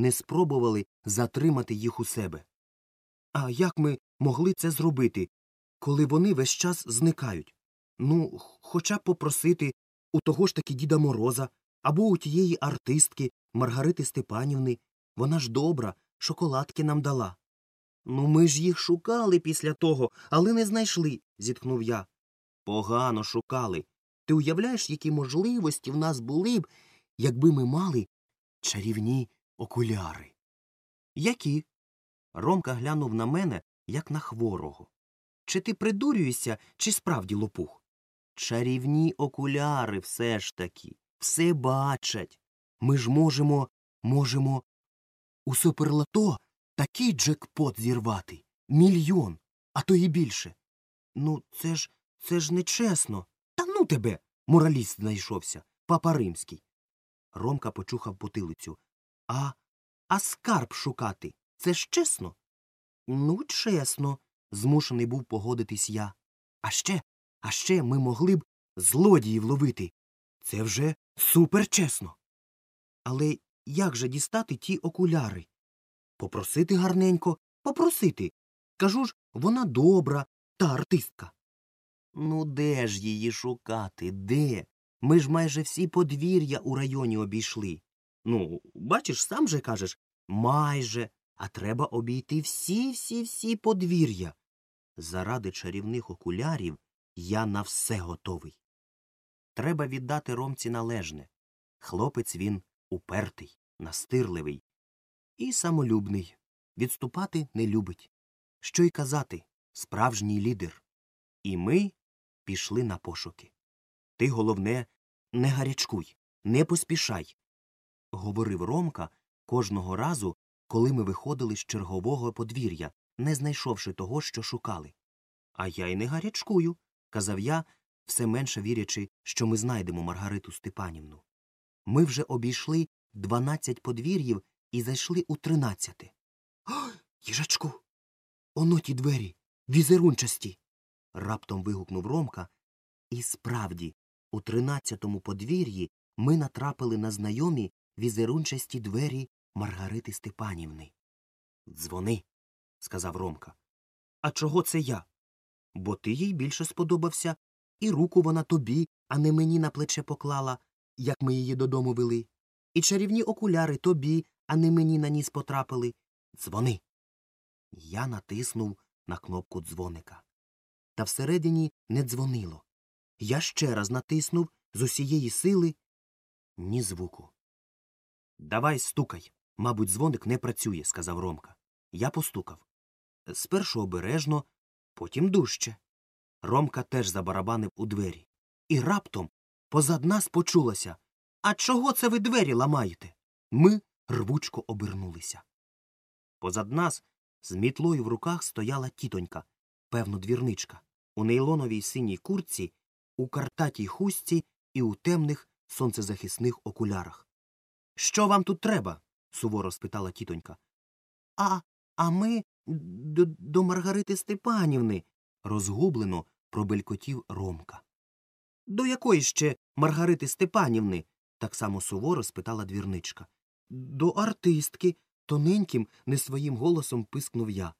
не спробували затримати їх у себе. А як ми могли це зробити, коли вони весь час зникають? Ну, хоча б попросити у того ж таки Діда Мороза або у тієї артистки Маргарити Степанівни. Вона ж добра, шоколадки нам дала. Ну, ми ж їх шукали після того, але не знайшли, зітхнув я. Погано шукали. Ти уявляєш, які можливості в нас були б, якби ми мали чарівні окуляри? Які? Ромка глянув на мене, як на хворого. Чи ти придурюєшся, чи справді лопух? Чарівні окуляри все ж таки, все бачать. Ми ж можемо, можемо у суперлото такий джекпот зірвати. Мільйон, а то і більше. Ну, це ж, це ж нечесно. Та ну тебе, мораліст знайшовся, папа римський. Ромка почухав потилицю. А, а скарб шукати це ж чесно? Ну, чесно, змушений був погодитись я. А ще, а ще ми могли б злодіїв ловити. Це вже суперчесно. Але як же дістати ті окуляри? Попросити гарненько, попросити. Кажу ж, вона добра, та артистка. Ну, де ж її шукати? Де? Ми ж майже всі подвір'я у районі обійшли. Ну, бачиш, сам же кажеш майже, а треба обійти всі всі всі подвір'я. Заради чарівних окулярів я на все готовий. Треба віддати ромці належне. Хлопець він упертий, настирливий і самолюбний. Відступати не любить. Що й казати, справжній лідер. І ми пішли на пошуки. Ти, головне, не гарячкуй, не поспішай, говорив Ромка кожного разу, коли ми виходили з чергового подвір'я, не знайшовши того, що шукали. А я й не гарячкую, казав я, все менше вірячи, що ми знайдемо Маргариту Степанівну. Ми вже обійшли дванадцять подвір'їв і зайшли у тринадцяте. Їжачку. Оно ті двері, візерунчасті. раптом вигукнув Ромка. І справді, у тринадцятому подвір'ї ми натрапили на знайомі візерунчасті двері Маргарити Степанівни. Дзвони, сказав Ромка. А чого це я? Бо ти їй більше сподобався, і руку вона тобі, а не мені на плече поклала, як ми її додому вели. І чарівні окуляри тобі, а не мені на ніс потрапили. Дзвони. Я натиснув на кнопку дзвоника. Та всередині не дзвонило. Я ще раз натиснув з усієї сили ні звуку. Давай стукай. Мабуть, дзвоник не працює, сказав Ромка. Я постукав. Спершу обережно, потім дужче. Ромка теж забарабанив у двері. І раптом позад нас почулося А чого це ви двері ламаєте? Ми рвучко обернулися. Позад нас з мітлою в руках стояла тітонька, певно, двірничка, у нейлоновій синій куртці, у картатій хустці і у темних сонцезахисних окулярах. Що вам тут треба? суворо спитала тітонька. А, а ми до, до Маргарити Степанівни, розгублено пробелькотів Ромка. До якої ще Маргарити Степанівни? так само суворо спитала двірничка. До артистки, тоненьким, не своїм голосом пискнув я.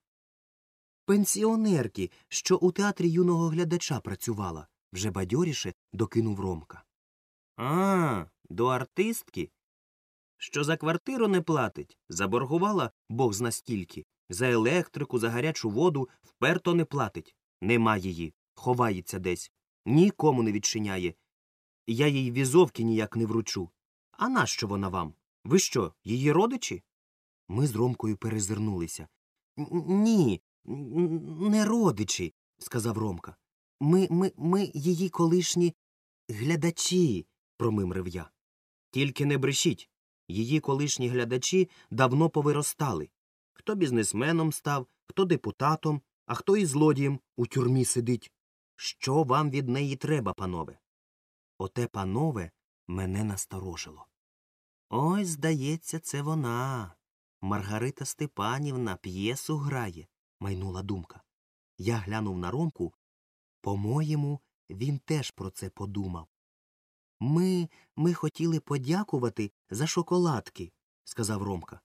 Пенсіонерки, що у театрі юного глядача працювала, вже бадьоріше докинув Ромка. А, до артистки? Що за квартиру не платить, заборгувала бог зна стільки, за електрику, за гарячу воду вперто не платить. Нема її, ховається десь, нікому не відчиняє. Я їй візовки ніяк не вручу. А нащо вона вам? Ви що, її родичі? Ми з Ромкою перезирнулися. Ні, не родичі, сказав Ромка. Ми, ми, ми її колишні глядачі, промимрив я. Тільки не брешіть. Її колишні глядачі давно повиростали. Хто бізнесменом став, хто депутатом, а хто і злодієм у тюрмі сидить. Що вам від неї треба, панове? Оте, панове, мене насторожило. Ой, здається, це вона. Маргарита Степанівна п'єсу грає, майнула думка. Я глянув на Ромку. По-моєму, він теж про це подумав. Ми, ми хотіли подякувати за шоколадки, сказав Ромка.